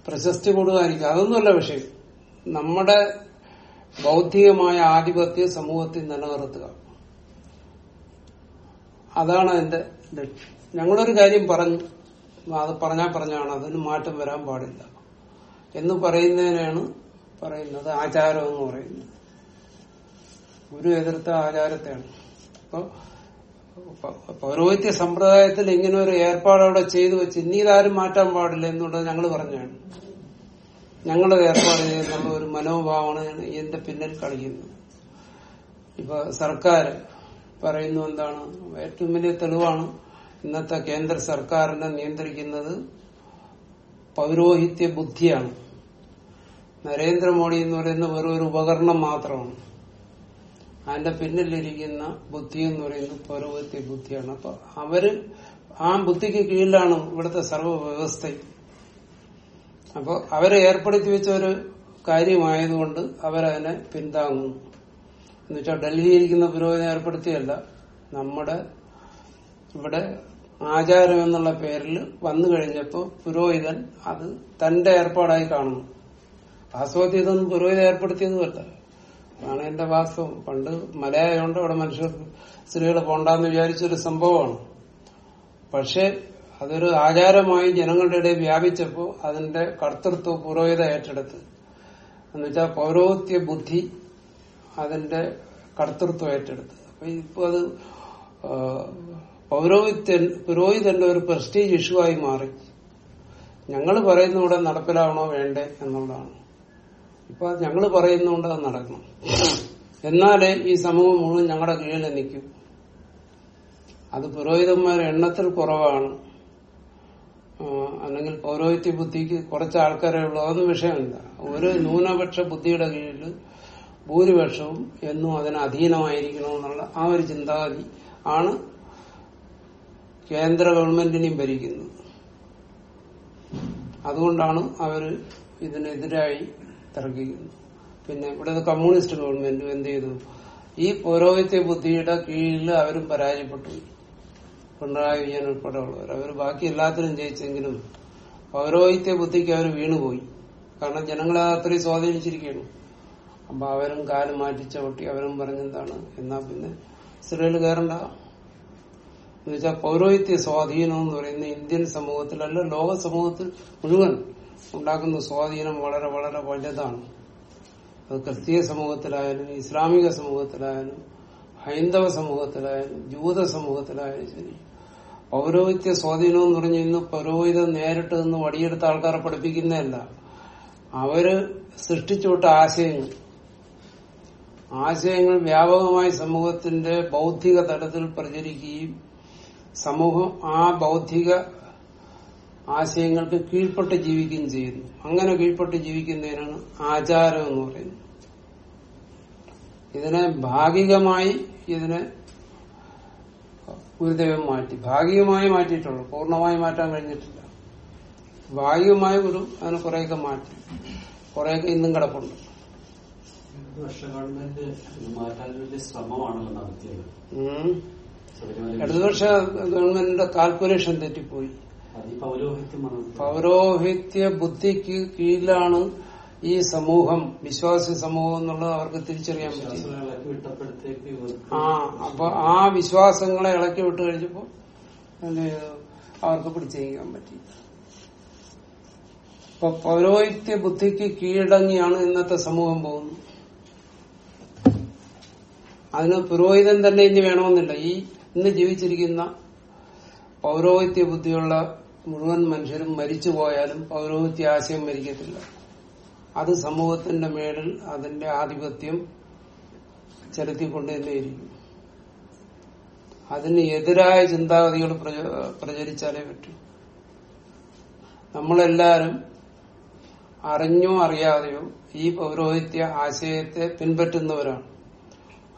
പ്രശസ്തി കൂടുമായിരിക്കും. അതൊന്നുമല്ല വിഷയം. നമ്മുടെ ബൗദ്ധികമായ ആധിപത്യ സമൂഹത്തിൽ നിലനിർത്തുക. അതാണ് അതിന്റെ ലക്ഷ്യം. ഞങ്ങളൊരു കാര്യം പറഞ്ഞു. അത് പറഞ്ഞാൽ പറഞ്ഞാണ്. അതിന് മാറ്റം വരാൻ പാടില്ല. എന്ന് പറയുന്നതിനാണ് പറയുന്നത് ആചാരം എന്ന് പറയുന്നത് ഗുരു എതിർത്ത ആചാരത്തെയാണ്. അപ്പൊ പൗരോഹിത്യ സമ്പ്രദായത്തിൽ ഇങ്ങനെ ഒരു ഏർപ്പാട് അവിടെ ചെയ്തു വെച്ച് ഇനി ഇതാരും മാറ്റാൻ പാടില്ല എന്നുള്ളത് ഞങ്ങൾ പറഞ്ഞാണ്. ഞങ്ങളത് ഏർപ്പാട് ചെയ്യുന്നുള്ള ഒരു മനോഭാവമാണ് എന്റെ പിന്നിൽ കളിക്കുന്നത്. ഇപ്പൊ സർക്കാർ പറയുന്നു എന്താണ് ഏറ്റവും വലിയ തെളിവാണ് ഇന്നത്തെ കേന്ദ്ര സർക്കാരിനെ നിയന്ത്രിക്കുന്നത് പൗരോഹിത്യ ബുദ്ധിയാണ്. നരേന്ദ്രമോദി എന്ന് പറയുന്ന വെറും ഒരു ഉപകരണം മാത്രമാണ്. അതിന്റെ പിന്നിലിരിക്കുന്ന ബുദ്ധി എന്ന് പറയുന്നത് പൗരോഹിത്യ ബുദ്ധിയാണ്. അപ്പൊ അവർ ആ ബുദ്ധിക്ക് കീഴിലാണ് ഇവിടുത്തെ സർവ വ്യവസ്ഥയും അപ്പൊ അവരെ ഏർപ്പെടുത്തി വെച്ച ഒരു കാര്യമായതുകൊണ്ട് അവരതിനെ പിന്താങ്ങുന്നു. എന്നുവെച്ചാൽ ഡൽഹിയിൽ ഇരിക്കുന്ന പുരോഗതി ഏർപ്പെടുത്തിയല്ല നമ്മുടെ ഇവിടെ ആചാരം എന്നുള്ള പേരിൽ വന്നു കഴിഞ്ഞപ്പോൾ പുരോഹിതൻ അത് തന്റെ ഏർപ്പാടായി കാണുന്നു. വാസ്തവത്തിൽ ഏർപ്പെടുത്തിയെന്ന് ഏർപ്പെടുത്തിയതുമല്ല അതാണ് എന്റെ വാസ്തവം. പണ്ട് മലയായതുകൊണ്ട് അവിടെ മനുഷ്യർ സ്ത്രീകൾ പോണ്ടെന്ന് വിചാരിച്ചൊരു സംഭവമാണ്. പക്ഷെ അതൊരു ആചാരമായി ജനങ്ങളുടെ ഇടയിൽ വ്യാപിച്ചപ്പോൾ അതിന്റെ കർത്തൃത്വം പുരോഹിത ഏറ്റെടുത്ത്. എന്നുവെച്ചാൽ പൗരോഹിത്യ ബുദ്ധി അതിന്റെ കർത്തൃത്വം ഏറ്റെടുത്ത്. അപ്പൊ ഇപ്പൊ അത് പൗരോഹിത്യ പുരോഹിതന്റെ ഒരു പ്രസ്റ്റീജ് ഇഷ്യൂ ആയി മാറി. ഞങ്ങൾ പറയുന്ന ഇവിടെ നടപ്പിലാവണോ വേണ്ടേ എന്നുള്ളതാണ്. ഇപ്പൊ ഞങ്ങൾ പറയുന്നതുകൊണ്ട് അത് നടക്കണം. എന്നാലേ ഈ സമൂഹം മുഴുവൻ ഞങ്ങളുടെ കീഴിൽ നിൽക്കും. അത് പുരോഹിതന്മാരുടെ എണ്ണത്തിൽ കുറവാണ്. അല്ലെങ്കിൽ പൗരോഹിത്യ ബുദ്ധിക്ക് കുറച്ച് ആൾക്കാരെ ഉള്ളൂ. അതൊന്നും വിഷയമല്ല. ഒരു ന്യൂനപക്ഷ ബുദ്ധിയുടെ കീഴിൽ ഭൂരിപക്ഷവും എന്നും അതിന് അധീനമായിരിക്കണമെന്നുള്ള ആ ഒരു ചിന്താഗതി ആണ് കേന്ദ്ര ഗവൺമെന്റിനെയും ഭരിക്കുന്നത്. അതുകൊണ്ടാണ് അവർ ഇതിനെതിരായി തർക്കിക്കുന്നത് പിന്നെ ഇവിടുത്തെ കമ്മ്യൂണിസ്റ്റ് ഗവൺമെന്റും എന്ത് ചെയ്തു? ഈ പൗരോഹിത്യ ബുദ്ധിയുടെ കീഴിൽ അവരും പരാജയപ്പെട്ടു. പിണറായി വിജയൻ ഉൾപ്പെടെയുള്ളവർ. അവർ ബാക്കി എല്ലാത്തിനും ജയിച്ചെങ്കിലും പൗരോഹിത്യ ബുദ്ധിക്ക് അവർ വീണുപോയി. കാരണം ജനങ്ങളെ അത് അത്രയും സ്വാധീനിച്ചിരിക്കുകയാണ്. അപ്പൊ അവരും കാൽ മാറ്റി ചവിട്ടി അവരും പറഞ്ഞെന്താണ്? എന്നാ പിന്നെ സ്ത്രീകൾ കയറണ്ട. എന്നുവെച്ചാൽ പൗരോഹിത്യ സ്വാധീനം എന്ന് പറയുന്ന ഇന്ത്യൻ സമൂഹത്തിലല്ല ലോക സമൂഹത്തിൽ മുഴുവൻ ഉണ്ടാക്കുന്ന സ്വാധീനം വളരെ വളരെ വലുതാണ്. അത് ക്രിസ്തീയ സമൂഹത്തിലായാലും ഇസ്ലാമിക സമൂഹത്തിലായാലും ഹൈന്ദവ സമൂഹത്തിലായാലും ജൂത സമൂഹത്തിലായാലും ശരി. പൗരോഹിത്യ സ്വാധീനം എന്ന് പറഞ്ഞു ഇന്ന് പൗരോഹിതം നേരിട്ട് നിന്ന് വടിയെടുത്ത ആൾക്കാരെ പഠിപ്പിക്കുന്നതല്ല. അവർ സൃഷ്ടിച്ചുവിട്ട ആശയങ്ങൾ. ആശയങ്ങൾ വ്യാപകമായി സമൂഹത്തിന്റെ ബൗദ്ധിക തലത്തിൽ പ്രചരിക്കുകയും സമൂഹം ആ ബൗദ്ധിക ആശയങ്ങൾക്ക് കീഴ്പ്പെട്ട് ജീവിക്കുകയും ചെയ്യുന്നു. അങ്ങനെ കീഴ്പ്പെട്ട് ജീവിക്കുന്നതിനാണ് ആചാരം എന്ന് പറയുന്നത്. ഇതിനെ ഭാഗികമായി ഇതിനെ ഗുരുദേവൻ മാറ്റി. ഭാഗികമായി മാറ്റിയിട്ടുള്ളൂ. പൂർണമായി മാറ്റാൻ കഴിഞ്ഞിട്ടില്ല. ഭാഗികമായ ഗുരു അതിനെ കുറെയൊക്കെ മാറ്റി. കുറെയൊക്കെ ഇന്നും കിടപ്പുണ്ട്. ഇടതുപക്ഷ ഗവൺമെന്റിന്റെ കാൽക്കുലേഷൻ തെറ്റിപ്പോയി. പൗരോഹിത്യ ബുദ്ധിക്ക് കീഴിലാണ് ഈ സമൂഹം വിശ്വാസി സമൂഹം എന്നുള്ളത് അവർക്ക് തിരിച്ചറിയാൻ പറ്റും. ആ അപ്പൊ ആ വിശ്വാസങ്ങളെ ഇളക്കി വിട്ട് കഴിഞ്ഞപ്പോ? അവർക്ക് പിടിച്ചേക്കാൻ പറ്റി. ഇപ്പൊ പൗരോഹിത്യ ബുദ്ധിക്ക് കീഴടങ്ങിയാണ് ഇന്നത്തെ സമൂഹം പോകുന്നത്. അതിന് പുരോഹിതൻ തന്നെ ഇനി വേണമെന്നില്ല. ഈ ഇന്ന് ജീവിച്ചിരിക്കുന്ന പൗരോഹിത്യ ബുദ്ധിയുള്ള മുഴുവൻ മനുഷ്യരും മരിച്ചു പോയാലും പൗരോഹിത്യ ആശയം മരിക്കത്തില്ല. അത് സമൂഹത്തിന്റെ മേളിൽ അതിന്റെ ആധിപത്യം ചെലുത്തിക്കൊണ്ട് തന്നെയിരിക്കും അതിന് എതിരായ ചിന്താഗതികൾ പ്രചരിച്ചാലേ പറ്റൂ. നമ്മളെല്ലാരും അറിഞ്ഞോ അറിയാതെയോ ഈ പൗരോഹിത്യ ആശയത്തെ പിൻപറ്റുന്നവരാണ്.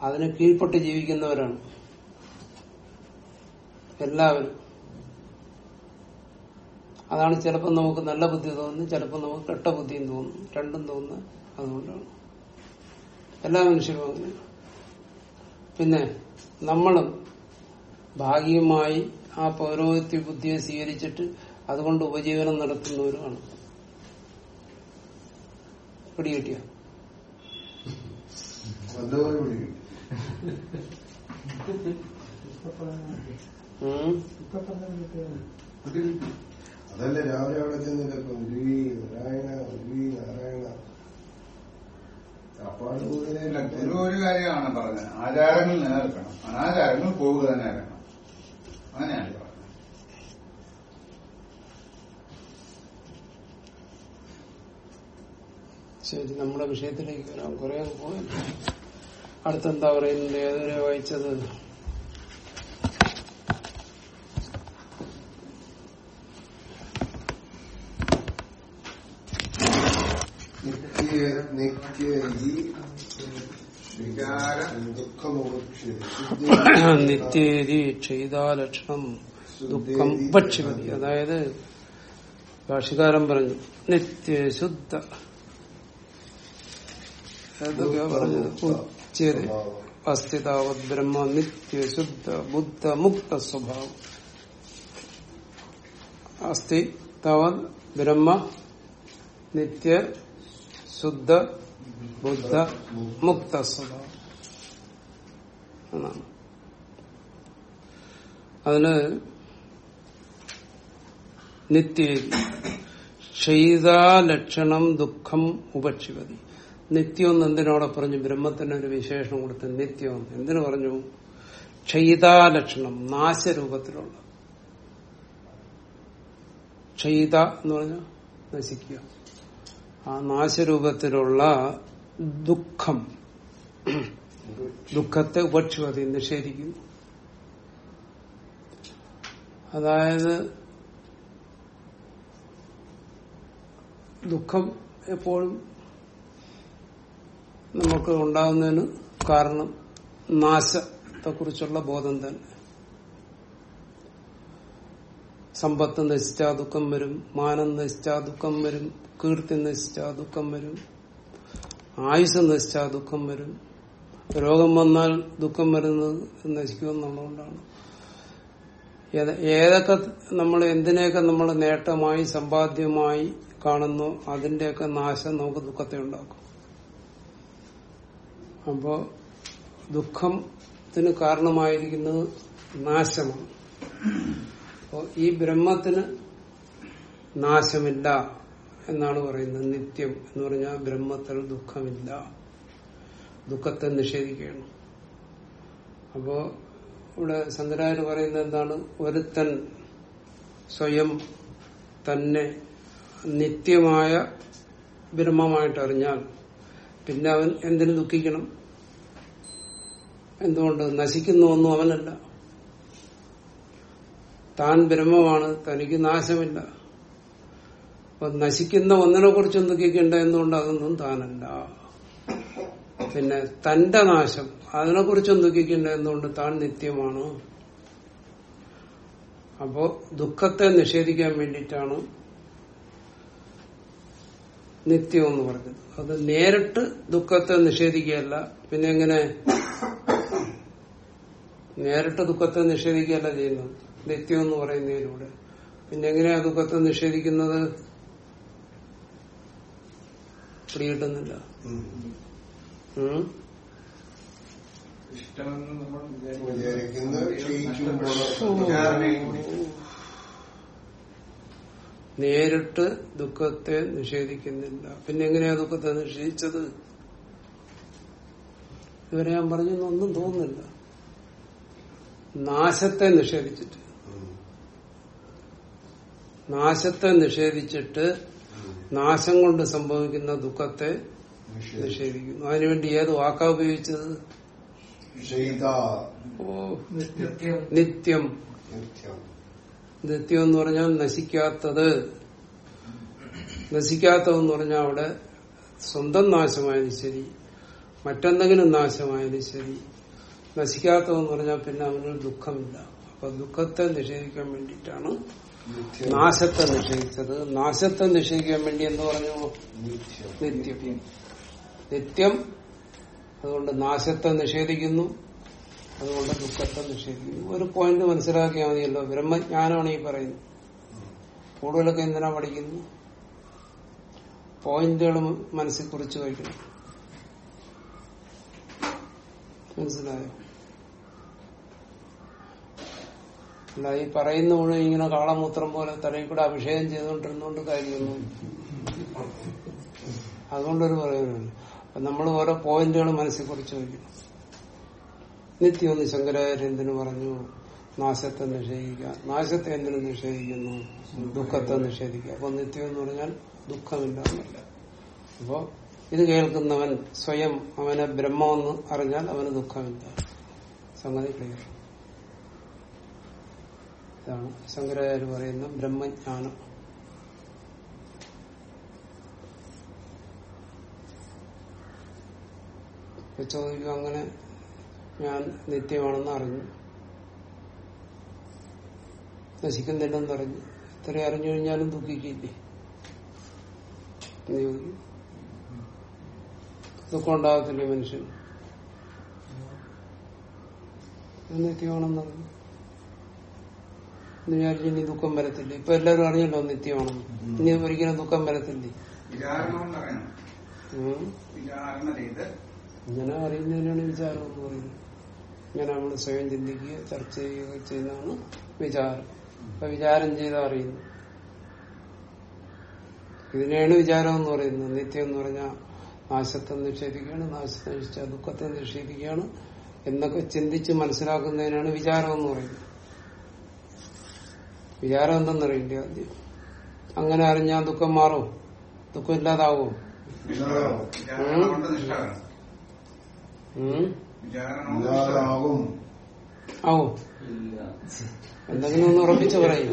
അതിന് കീഴ്പ്പെട്ട് ജീവിക്കുന്നവരാണ്. എല്ലാവരും. അതാണ് ചിലപ്പോൾ നമുക്ക് നല്ല ബുദ്ധി തോന്നുന്നു ചിലപ്പോൾ നമുക്ക് കെട്ട ബുദ്ധിയും തോന്നുന്നു. രണ്ടും തോന്നുന്നു അതുകൊണ്ടാണ്. എല്ലാ മനുഷ്യരും അങ്ങനെ. പിന്നെ നമ്മളും ഭാഗികമായി ആ പൗരോഹിത്യ ബുദ്ധിയെ സ്വീകരിച്ചിട്ട് അതുകൊണ്ട് ഉപജീവനം നടത്തുന്നവരുമാണ്. പിടികിട്ടിയ? അതുപോലെ അതല്ല രാവിലെ അവിടെ ചെന്നിട്ടൊക്കെ ഗുരുവി നാരായണ ഗുരുവി നാരായണ. അപ്പാട് അല്ല, കൂടുതലേ ഗുരു ഒരു കാര്യമാണ് പറഞ്ഞത്. ആചാരങ്ങൾ നിലനിൽക്കണം. അനാചാരങ്ങൾ പോവുക തന്നെ വേണം. അങ്ങനെയാണ് പറഞ്ഞത്. ശരി നമ്മുടെ വിഷയത്തിലേക്ക് വരാം. കുറെ പോയി. അടുത്തെന്താ പറയുന്നത്? ഏതുവരെ വായിച്ചത് നിത്യ നിത്യ ഈ വികാര ദുഃഖമോക്ഷ്യതി നിത്യേരി ക്ഷയിതാലക്ഷണം ദുഃഖം ഉപക്ഷിപതി അതായത് ഭാഷകാരൻ പറഞ്ഞു നിത്യശുദ്ധ. ഉച്ചേത് അസ്ഥിതാവത് ബ്രഹ്മ നിത്യശുദ്ധ ബുദ്ധ മുക്ത സ്വഭാവം. അസ്ഥി താവത് ബ്രഹ്മ നിത്യ ശുദ്ധ ബുദ്ധ മുക്ത സ്വഭാവം. അതിന് നിത്യ ക്ഷയിതാലക്ഷണം ദുഃഖം ഉപക്ഷിപതി. നിത്യം എന്ന് എന്തിനോടെ പറഞ്ഞു? ബ്രഹ്മത്തിന് ഒരു വിശേഷണം കൊടുത്ത് നിത്യം. എന്തിനു പറഞ്ഞു? ക്ഷയിതാലക്ഷണം നാശരൂപത്തിലുള്ള ക്ഷയിത എന്ന് പറഞ്ഞാൽ നശിക്കുക. ആ നാശരൂപത്തിലുള്ള ദുഃഖം. ദുഃഖത്തെ ഉപക്ഷിപതി നിഷേധിക്കുന്നു. അതായത് ദുഃഖം എപ്പോഴും നമുക്ക് ഉണ്ടാകുന്നതിന് കാരണം നാശത്തെക്കുറിച്ചുള്ള ബോധം തന്നെ. സമ്പത്ത് നശിച്ചാ ദുഃഖം വരും മാനം നശിച്ചാ ദുഃഖം വരും കീർത്തി നശിച്ചാ ദുഃഖം വരും. ആയുസ് നശിച്ചാ ദുഃഖം വരും. രോഗം വന്നാൽ ദുഃഖം വരുന്നത് നശിക്കുമെന്നുള്ളതുകൊണ്ടാണ് ഏത- ഏതൊക്കെ നമ്മൾ എന്തിനെയൊക്കെ നമ്മൾ നേട്ടമായി സമ്പാദ്യമായി കാണുന്നു അതിന്റെയൊക്കെ നാശം നമുക്ക് ദുഃഖത്തെ ഉണ്ടാക്കും. അപ്പോ ദുഃഖത്തിന് കാരണമായിരിക്കുന്നത് നാശമാണ്. അപ്പോ ഈ ബ്രഹ്മത്തിന് നാശമില്ല. എന്നാണ് പറയുന്നത്. നിത്യം എന്ന് പറഞ്ഞാൽ ബ്രഹ്മത്തിൽ ദുഃഖമില്ല. ദുഃഖത്തെ നിഷേധിക്കുകയാണ്. അപ്പോ ഇവിടെ ശങ്കരാചാര്യ പറയുന്നത് എന്താണ്? ഒരുത്തൻ സ്വയം തന്നെ നിത്യമായ ബ്രഹ്മമായിട്ട് അറിഞ്ഞാൽ പിന്നെ അവൻ എന്തിനു ദുഃഖിക്കണം? എന്തുകൊണ്ട്? നശിക്കുന്നൊന്നും അവനല്ല. താൻ ബ്രഹ്മമാണ് തനിക്ക് നാശമില്ല. അപ്പൊ നശിക്കുന്ന ഒന്നിനെ കുറിച്ച് ദുഃഖിക്കേണ്ട എന്തുകൊണ്ട് അതൊന്നും താനല്ല. പിന്നെ തന്റെ നാശം അതിനെ കുറിച്ച് ദുഃഖിക്കേണ്ട എന്തുകൊണ്ട് താൻ നിത്യമാണ്. അപ്പോ ദുഃഖത്തെ നിഷേധിക്കാൻ വേണ്ടിയിട്ടാണ് നിത്യം എന്ന് പറഞ്ഞത് അത് നേരിട്ട് ദുഃഖത്തെ നിഷേധിക്കുകയല്ല പിന്നെ എങ്ങനെ? നേരിട്ട് ദുഃഖത്തെ നിഷേധിക്കുകയല്ല ചെയ്യുന്നത്. നിത്യം എന്ന് പറയുന്നതിലൂടെ. പിന്നെ എങ്ങനെയാ ദുഃഖത്തെ നിഷേധിക്കുന്നത്? പിടികിട്ടുന്നില്ല കിട്ടുന്നില്ല. നേരിട്ട് ദുഃഖത്തെ നിഷേധിക്കുന്നില്ല. പിന്നെ എങ്ങനെയാ ദുഃഖത്തെ നിഷേധിച്ചത്? ഇവരെ ഞാൻ പറഞ്ഞൊന്നും ഒന്നും തോന്നുന്നില്ല. നാശത്തെ നിഷേധിച്ചിട്ട്. നാശത്തെ നിഷേധിച്ചിട്ട് നാശം കൊണ്ട് സംഭവിക്കുന്ന ദുഃഖത്തെ നിഷേധിക്കുന്നു. അതിനുവേണ്ടി ഏത് വാക്കാ ഉപയോഗിച്ചത്? നിത്യം. നിത്യം എന്ന് പറഞ്ഞാൽ നശിക്കാത്തത്. നശിക്കാത്തതെന്ന് പറഞ്ഞാൽ അവിടെ സ്വന്തം നാശമായാലും ശരി മറ്റെന്തെങ്കിലും നാശമായാലും ശരി. നശിക്കാത്തതെന്ന് പറഞ്ഞാൽ പിന്നെ അവന് ദുഃഖമില്ല. അപ്പൊ ദുഃഖത്തെ നിഷേധിക്കാൻ വേണ്ടിയിട്ടാണ് നാശത്തെ നിഷേധിച്ചത്. നാശത്തെ നിഷേധിക്കാൻ വേണ്ടി എന്ത് പറഞ്ഞു? നിത്യം. നിത്യം. അതുകൊണ്ട് നാശത്തെ നിഷേധിക്കുന്നു. അതുകൊണ്ട് ദുഃഖത്തെ നിഷേധിക്കുന്നു. ഒരു പോയിന്റ് മനസ്സിലാക്കിയാൽ മതിയല്ലോ. ബ്രഹ്മജ്ഞാനമാണ് ഈ പറയുന്നത്. കൂടുതലൊക്കെ എന്തിനാ പഠിക്കുന്നു? പോയിന്റുകൾ മനസ്സിൽ കുറിച്ച് വയ്ക്കണം മനസ്സിലായോ? അല്ല ഈ പറയുന്ന മുഴുവൻ ഇങ്ങനെ കാളമൂത്രം പോലെ തലയിൽ കൂടെ അഭിഷേകം ചെയ്തുകൊണ്ടിരുന്നോണ്ട് കാര്യമൊന്നും. അതുകൊണ്ടൊരു അപ്പൊ നമ്മൾ ഓരോ പോയിന്റുകൾ മനസ്സിൽ കുറിച്ച് വയ്ക്കണം നിത്യം ഒന്ന് ശങ്കരാചാര്യ എന്തിനു പറഞ്ഞു നാശത്തെ നിഷേധിക്കുക നാശത്തെ എന്തിനു നിഷേധിക്കുന്നു? ദുഃഖത്തെ നിഷേധിക്കുക അപ്പൊ നിത്യം എന്ന് പറഞ്ഞാൽ ദുഃഖമില്ല അപ്പോ ഇത് കേൾക്കുന്നവൻ സ്വയം അവനെ ബ്രഹ്മമെന്ന് അറിഞ്ഞാൽ അവന് ദുഃഖമില്ല. സംഗതി ക്ലിയർ ഇതാണ്. ശങ്കരാചാര്യ പറയുന്ന ബ്രഹ്മജ്ഞാനം. ചോദിക്കും അങ്ങനെ ഞാൻ നിത്യമാണെന്ന് അറിഞ്ഞു. നശിക്കുന്നില്ലെന്ന് അറിഞ്ഞു. ഇത്ര അറിഞ്ഞു കഴിഞ്ഞാലും ദുഃഖിക്കില്ലേ? ദുഃഖം ഉണ്ടാകത്തില്ലേ മനുഷ്യൻ നിത്യമാണെന്നറിഞ്ഞു എന്ന് വിചാരിച്ചു ഇനി ദുഃഖം വരത്തില്ല. ഇപ്പൊ എല്ലാരും അറിയണ്ടോ നിത്യമാണെന്ന്? ഇനി ഒരിക്കലും ദുഃഖം വരത്തില്ല. ഇങ്ങനെ അറിയുന്നതിനാണ് വിചാരം എന്ന് പറയുന്നത്. ഇങ്ങനെ നമ്മൾ സ്വയം ചിന്തിക്കുക ചർച്ച ചെയ്യുക ചെയ്യുന്നതാണ് വിചാരം. അപ്പൊ വിചാരം ചെയ്ത് അറിയുന്നു. ഇതിനെയാണ് വിചാരം എന്ന് പറയുന്നത്. നിത്യം എന്ന് പറഞ്ഞാൽ നാശത്തെ നിഷേധിക്കുകയാണ് നാശത്തെ നിശ്ചയ ദുഃഖത്തെ നിഷേധിക്കുകയാണ് എന്നൊക്കെ ചിന്തിച്ച് മനസ്സിലാക്കുന്നതിനാണ് വിചാരം എന്ന് പറയുന്നത്. വിചാരം എന്തെന്നറിയില്ല ആദ്യം അങ്ങനെ അറിഞ്ഞാൽ ദുഃഖം മാറും. ദുഃഖം ഇല്ലാതാവും. ആവോ. എന്തെങ്കിലും ഒന്ന് ഉറപ്പിച്ചു പറയും.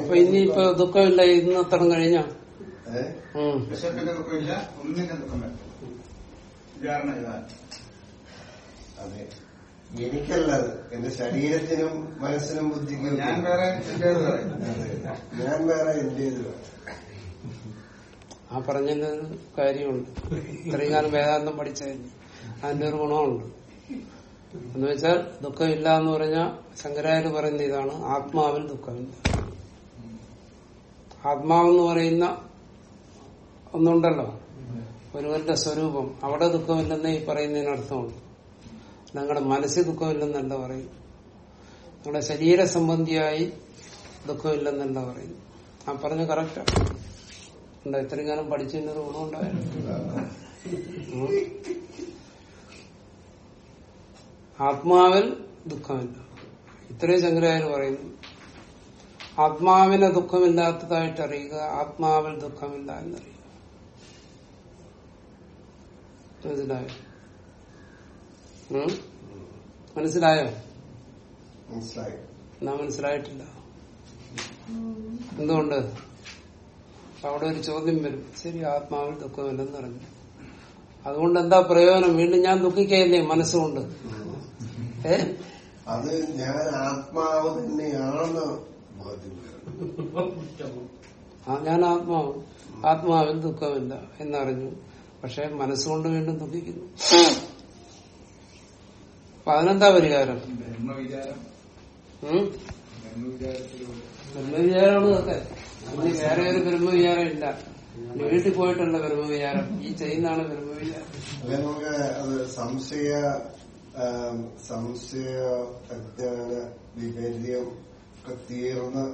അപ്പൊ ഇനിയിപ്പോ ദുഃഖമില്ല ഇന്ന് അത്തരം കഴിഞ്ഞ? ദുഃഖമില്ല ഒന്നിന്റെ ദുഃഖം അതെ. എനിക്കല്ലത് എന്റെ ശരീരത്തിനും മനസ്സിനും ബുദ്ധിക്കും ഞാൻ വേറെ ഞാൻ വേറെ എന്റേത് ആ പറഞ്ഞതിന് കാര്യമുണ്ട്. ഇത്രയും കാലം വേദാന്തം പഠിച്ചതിന് അതിന്റെ ഒരു ഗുണമുണ്ട്. എന്ന് വെച്ചാൽ ദുഃഖമില്ല എന്ന് പറഞ്ഞാൽ ശങ്കരാചാര്യ പറയുന്ന ഇതാണ് ആത്മാവിൽ ദുഃഖമില്ല ആത്മാവെന്ന് പറയുന്ന ഒന്നുണ്ടല്ലോ. ഒരുവന്റെ സ്വരൂപം. അവിടെ ദുഃഖമില്ലെന്നേ ഈ പറയുന്നതിന് അർത്ഥമുണ്ട് നിങ്ങളുടെ മനസ്സിൽ ദുഃഖമില്ലെന്നല്ല പറയും? നിങ്ങളുടെ ശരീര സംബന്ധിയായി ദുഃഖമില്ലെന്നല്ല പറയുന്നു ആ പറഞ്ഞ കറക്റ്റാ ഉണ്ടോ ഇത്രയും കാലം പഠിച്ചതിനൊരു ഗുണമുണ്ടായിരുന്നു ആത്മാവിൽ ദുഃഖമില്ല. ഇത്രയും ശങ്കരാചാര്യ പറയുന്നു. ആത്മാവിനെ ദുഃഖമില്ലാത്തതായിട്ട് അറിയുക ആത്മാവിൽ ദുഃഖമില്ല എന്നറിയുക. മനസ്സിലായോ? മനസ്സിലായോ? മനസ്സിലായി. എന്നാ മനസ്സിലായിട്ടില്ല. എന്തുകൊണ്ട്? അവിടെ ഒരു ചോദ്യം വരും. ശരി ആത്മാവിൽ ദുഃഖമില്ലെന്ന് പറഞ്ഞു. അതുകൊണ്ട് എന്താ പ്രയോജനം? വീണ്ടും ഞാൻ ദുഃഖിക്കയില്ലേ മനസ്സുകൊണ്ട്? ഏ? അത് ഞാൻ ആത്മാവ് തന്നെയാണെന്ന്. ആ ഞാൻ ആത്മാവ്. ആത്മാവിൽ ദുഃഖമില്ല എന്നറിഞ്ഞു. പക്ഷെ മനസ്സുകൊണ്ട് വീണ്ടും ദുഃഖിക്കുന്നു. അപ്പൊ അതിനെന്താ പരിഹാരം? ബ്രഹ്മവിചാരമാണ് അതൊക്കെ ഇനി വേറെ ഒരു ബ്രഹ്മവിചാരം ഇല്ല. വീട്ടിൽ പോയിട്ടല്ല ബ്രഹ്മവിചാരം ഈ ചെയ്യുന്നതാണ് ബ്രഹ്മവിചാരം നമുക്ക് അത് സംശയ സംശയ അജ്ഞാന വിപര്യം ഒക്കെ തീർന്ന്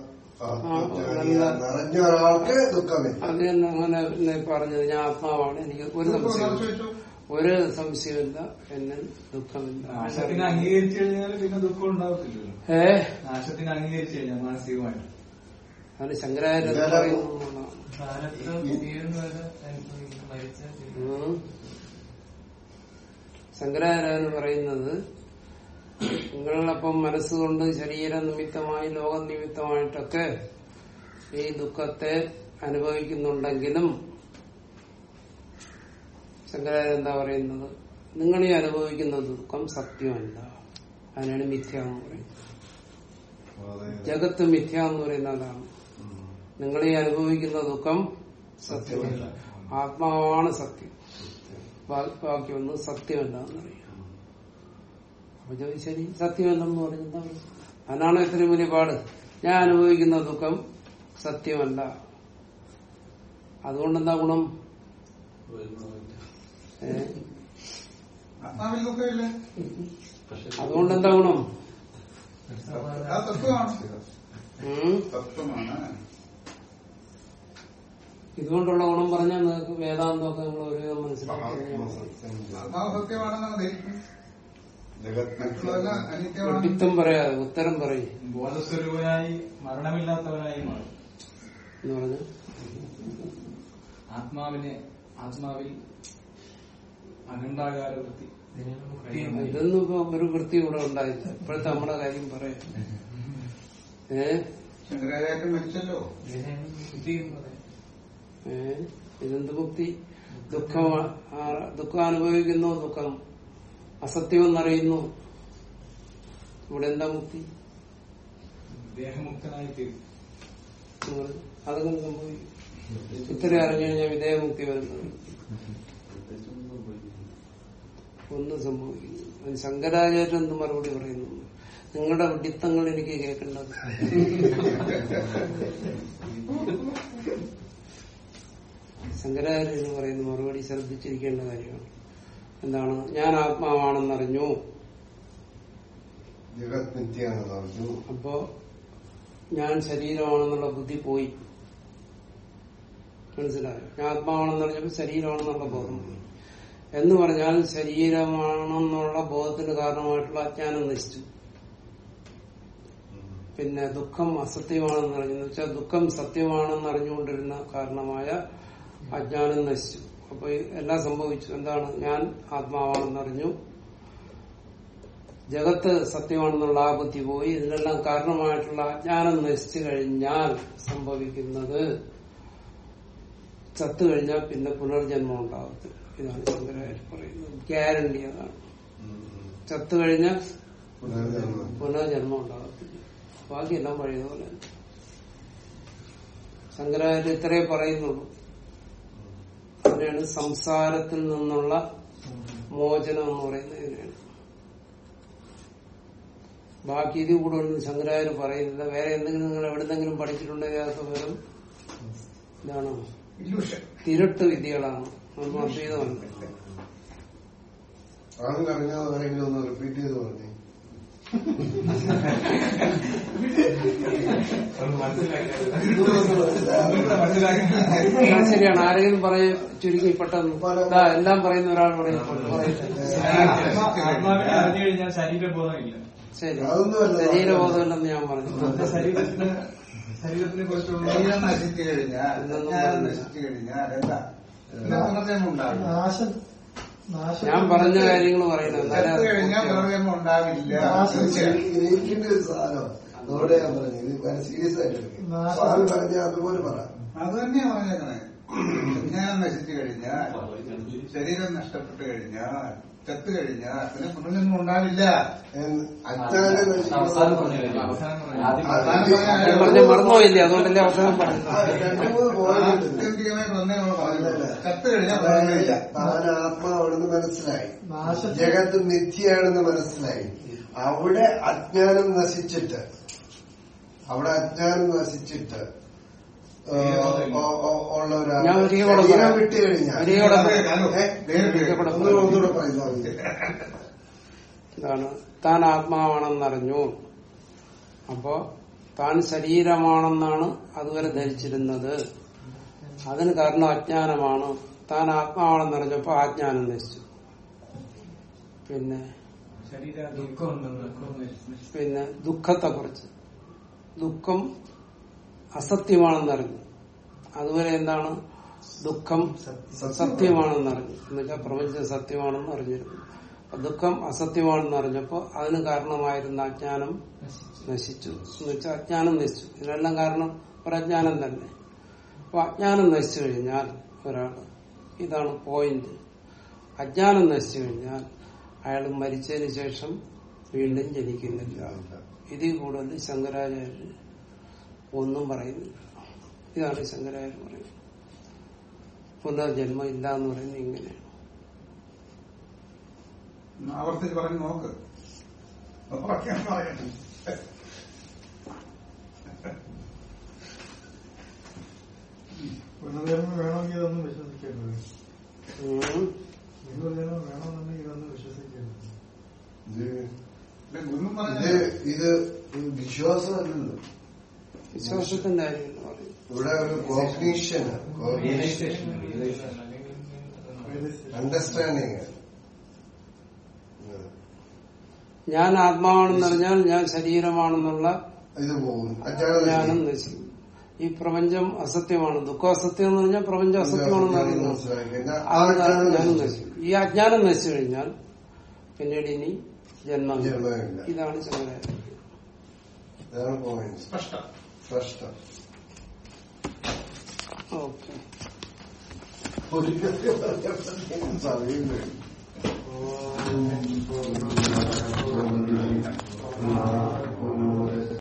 നിറഞ്ഞ ഒരാൾക്ക് ദുഃഖമില്ല അത് തന്നെ അങ്ങനെ പറഞ്ഞത് ഞാൻ ആത്മാവാണ്. എനിക്ക് ഒരു സംശയം ഒരു സംശയമില്ല എന്നിൽ ദുഃഖമില്ല. നാശത്തിന് അംഗീകരിച്ചു കഴിഞ്ഞാൽ പിന്നെ ദുഃഖം ഉണ്ടാവത്തില്ലല്ലോ. ഏ? നാശത്തിന് അംഗീകരിച്ചു കഴിഞ്ഞാൽ മാനസികമായിട്ട്. അത് ശങ്കരാചാര്യ ശങ്കരാചാര്യ പറയുന്നത് നിങ്ങളപ്പം മനസ്സുകൊണ്ട് ശരീര നിമിത്തമായി ലോക നിമിത്തമായിട്ടൊക്കെ ഈ ദുഃഖത്തെ അനുഭവിക്കുന്നുണ്ടെങ്കിലും ശങ്കരാചാര്യ എന്താ പറയുന്നത്? നിങ്ങൾ ഈ അനുഭവിക്കുന്ന ദുഃഖം സത്യമല്ല അതിനാണ് മിഥ്യ എന്ന് പറയുന്നത്. ജഗത്ത് മിഥ്യ എന്ന് പറയുന്ന അതാണ്. നിങ്ങൾ ഈ അനുഭവിക്കുന്ന ദുഃഖം സത്യമല്ല. ആത്മാവാണ് സത്യം. ബാക്കി ബാക്കിയൊന്നും സത്യമല്ല എന്ന് പറയും അപ്പൊ ശരി സത്യമല്ലെന്ന് പറയുന്ന അതാണ് ഇത്രയും വലിയ പാട്. ഞാൻ അനുഭവിക്കുന്ന ദുഃഖം സത്യമല്ല. അതുകൊണ്ടെന്താ ഗുണം? ഏ? എന്താകണോ ഗുണം ഇതുകൊണ്ടുള്ള ഗുണം പറഞ്ഞാൽ നിങ്ങൾക്ക് വേദാന്തമൊക്കെ നിങ്ങൾ ഒരു മനസ്സിലാക്കിത്തം പറയാ പറയാതെ ഉത്തരം പറയും. ബോധസ്വരൂപനായി മരണമില്ലാത്തവനായി മാറും. എന്ന് പറഞ്ഞു? ആത്മാവിനെ ആത്മാവിൽ അഖണ്ഡാകാര വൃത്തി ഇതൊന്നും ഇപ്പൊ ഒരു വൃത്തി ഇവിടെ ഉണ്ടായില്ല. ഇപ്പോഴത്തെ നമ്മുടെ കാര്യം പറയാം. ഏ? ശങ്കരാചാര്യൻ മരിച്ചല്ലോ. ഏ? ഇതെന്ത് മുക്തി ദുഃഖം ദുഃഖം അനുഭവിക്കുന്നു ദുഃഖം അസത്യം എന്നറിയുന്നു ഇവിടെ എന്താ മുക്തി ദേഹമുക്തനായി തീരും സംഭവിക്കും. ഇത്രയും അറിഞ്ഞു കഴിഞ്ഞാൽ വിദേഹമുക്തി വരുന്നത്. ഒന്നും സംഭവിക്കുന്നു ശങ്കരാചാര്യൻ എന്ന് മറുപടി പറയുന്നു. നിങ്ങളുടെ വിഡിത്തങ്ങൾ എനിക്ക് കേൾക്കേണ്ടത് ശങ്കരാചാര്യൻ എന്ന് പറയുന്ന മറുപടി ശ്രദ്ധിച്ചിരിക്കേണ്ട കാര്യമാണ്. എന്താണ്? ഞാൻ ആത്മാവാണെന്നറിഞ്ഞു. അപ്പോ ഞാൻ ശരീരമാണെന്നുള്ള ബുദ്ധി പോയി. മനസ്സിലായോ? ഞാൻ ആത്മാവാണെന്നറിഞ്ഞപ്പോ ശരീരമാണെന്നുള്ള ബോധം പോയി. എന്ന് പറഞ്ഞാൽ ശരീരമാണെന്നുള്ള ബോധത്തിന് കാരണമായിട്ടുള്ള അജ്ഞാനം നശിച്ചു. പിന്നെ ദുഃഖം അസത്യമാണെന്ന് അറിഞ്ഞു. വെച്ചാൽ ദുഃഖം സത്യമാണെന്ന് അറിഞ്ഞുകൊണ്ടിരുന്ന കാരണമായ അജ്ഞാനം നശിച്ചു. അപ്പൊ എല്ലാം സംഭവിച്ചു. എന്താണ്? ഞാൻ ആത്മാവാണെന്ന് അറിഞ്ഞു. ജഗത്ത് സത്യമാണെന്നുള്ള ആ ബുദ്ധി പോയി. ഇതിനെല്ലാം കാരണമായിട്ടുള്ള അജ്ഞാനം നശിച്ചു കഴിഞ്ഞാൽ സംഭവിക്കുന്നത് ചത്തു കഴിഞ്ഞാൽ പിന്നെ പുനർജന്മം ഉണ്ടാകത്തില്ല ഇതാണ് ശങ്കരാചാര്യ പറയുന്നത് ഗ്യാരണ്ടി അതാണ് ചത്തു കഴിഞ്ഞാൽ പുനർജന്മം ഉണ്ടാകത്തില്ല. ബാക്കിയെല്ലാം പഴയതുപോലെ. ശങ്കരാചാര്യ ഇത്രേ പറയുന്നുള്ളൂ. അതിനാണ് സംസാരത്തിൽ നിന്നുള്ള മോചനം എന്ന് പറയുന്നത് ഇതിനാണ് ബാക്കി ഇത് കൂടെ ഒന്നും ശങ്കരാചാര്യ പറയുന്നില്ല വേറെ എന്തെങ്കിലും നിങ്ങൾ എവിടെന്നെങ്കിലും പഠിച്ചിട്ടുണ്ടെങ്കിൽ ആ സമയം ഇതാണ്? ഇല്യൂഷൻ തിരുട്ട് വിദ്യകളാണ്. അദ്വൈതമല്ല ആദ്യം ആരെങ്കിലും ഒന്ന് റിപ്പീറ്റ് ചെയ്ത് പറഞ്ഞു. ശരിയാണ്. ആരെങ്കിലും പറയും ചുരുക്കി പെട്ടെന്ന്. ദാ, എല്ലാം പറയുന്ന ഒരാൾ പറയും ശരീരബോധമില്ല. ശരി. അതൊന്നുമല്ല. ശരീരബോധമില്ലെന്ന് ഞാൻ പറഞ്ഞു ശരീരത്തിന് ശരീരത്തിനെ കുറിച്ചുള്ള ശരീരം നശിച്ചു കഴിഞ്ഞാൽ നശിച്ചു കഴിഞ്ഞാൽ എന്താ നാശം ഞാൻ പറഞ്ഞ കാര്യങ്ങൾ പറയുന്നത് എന്നാലേ അത് കഴിഞ്ഞാൽ പൂർത്തിയാവൂ. ഉണ്ടാവില്ല. നാശം തീർച്ചയായും ഒരു സാധനം. അതോടെ ഞാൻ പറഞ്ഞു ഇത് സീരിയസ് ആയിട്ട് പറഞ്ഞ അതുപോലെ പറ അത് തന്നെയാ പറഞ്ഞേക്കണേ. ഞാൻ നശിച്ചു കഴിഞ്ഞാൽ ശരീരം നഷ്ടപ്പെട്ടു കഴിഞ്ഞാൽ ചത്തു കഴിഞ്ഞാൽ പിന്നെ പുനർജന്മം ഉണ്ടാവില്ല. മറന്നുപോയില്ലേ അതുകൊണ്ടല്ലേ അവസാനം പറഞ്ഞു നമ്മൾ. ചത്തു കഴിഞ്ഞാൽ താൻ മനസ്സിലായി. ജഗത്ത് മിഥ്യയാണെന്ന് മനസ്സിലായി. അവിടെ അജ്ഞാനം നശിച്ചിട്ട്. അവിടെ അജ്ഞാനം നശിച്ചിട്ട് ഉള്ള ശരീരം. വിട്ട് കഴിഞ്ഞാൽ. ഒന്നുകൂടെ പറയുന്നത് എന്താണ് താൻ ആത്മാവാണെന്നറിഞ്ഞു. അപ്പോ താൻ ശരീരമാണെന്നാണ് അതുവരെ ധരിച്ചിരുന്നത്. അതിന് കാരണം അജ്ഞാനമാണ്. താൻ ആത്മാവാണെന്നറിഞ്ഞപ്പോ ആജ്ഞാനം നശിച്ചു പിന്നെ പിന്നെ ദുഃഖത്തെ കുറിച്ച് ദുഃഖം അസത്യമാണെന്നറിഞ്ഞു. അതുവരെ എന്താണ്? ദുഃഖം സത്യമാണെന്നറിഞ്ഞു. എന്നുവെച്ചാൽ പ്രപഞ്ചം സത്യമാണെന്ന് അറിഞ്ഞിരുന്നു. ദുഃഖം അസത്യമാണെന്ന് അറിഞ്ഞപ്പോ അതിന് കാരണമായിരുന്ന അജ്ഞാനം നശിച്ചു. എന്ന് വെച്ചാൽ അജ്ഞാനം നശിച്ചു. ഇതിനെല്ലാം കാരണം ഒരജ്ഞാനം തന്നെ. അപ്പൊ അജ്ഞാനം നശിച്ചു കഴിഞ്ഞാൽ ഒരാൾ ഇതാണ് പോയിന്റ്. അജ്ഞാനം നശിച്ചു കഴിഞ്ഞാൽ അയാൾ മരിച്ചതിന് ശേഷം വീണ്ടും ജനിക്കുന്നില്ല. ഇതിൽ കൂടുതൽ ശങ്കരാചാര്യർ ഒന്നും പറയുന്നില്ല. ഇതാണ് ശങ്കരായ പറയുന്നത്. പുനർജന്മം ഇല്ല എന്ന് പറയുന്നത് ഇങ്ങനെയാണ് ആവർത്തിച്ച് പറഞ്ഞു നോക്ക്. പുനർജന്മം വേണമെങ്കിൽ ഇതൊന്നും വിശ്വസിക്കരുത്. പുനർജന്മം വേണമെന്നുണ്ടെങ്കിൽ ഇതൊന്നും വിശ്വസിക്കരുത്. ഇത് ഇത് വിശ്വാസമല്ലല്ലോ വിശ്വാസത്തിന്റെ കാര്യമല്ല പറയുന്നത് ഇവിടെ ഒരു കോഗ്നീഷൻ അണ്ടർസ്റ്റാൻഡിങ് ഞാൻ ആത്മാവാണെന്നറിഞ്ഞാൽ ഞാൻ ശരീരമാണെന്നുള്ള ഇത് പോകുന്നു. ജ്ഞാനം നശിക്കും ഈ പ്രപഞ്ചം അസത്യമാണ്. ദുഃഖം അസത്യം എന്ന് പറഞ്ഞാൽ പ്രപഞ്ചം അസത്യമാണെന്ന് അറിയുന്നു ഈ അജ്ഞാനം നശിച്ചു കഴിഞ്ഞാൽ പിന്നീട് ഇനി ജന്മം ഇതാണ് സ്പഷ്ടം. സ്പഷ്ടം ഓക്കെ ഒരു കാര്യം പറഞ്ഞപ്പോഴത്തേക്കും സമയം ഓ